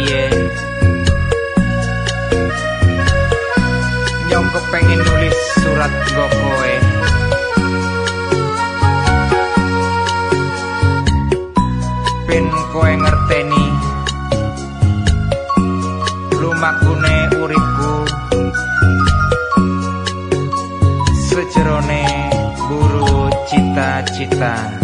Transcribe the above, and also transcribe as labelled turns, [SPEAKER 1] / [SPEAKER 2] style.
[SPEAKER 1] piye Nyong kepengin nulis surat go kowe. Ben kowe ngerteni. Lumakune uripku. Sejerone buru cita-cita.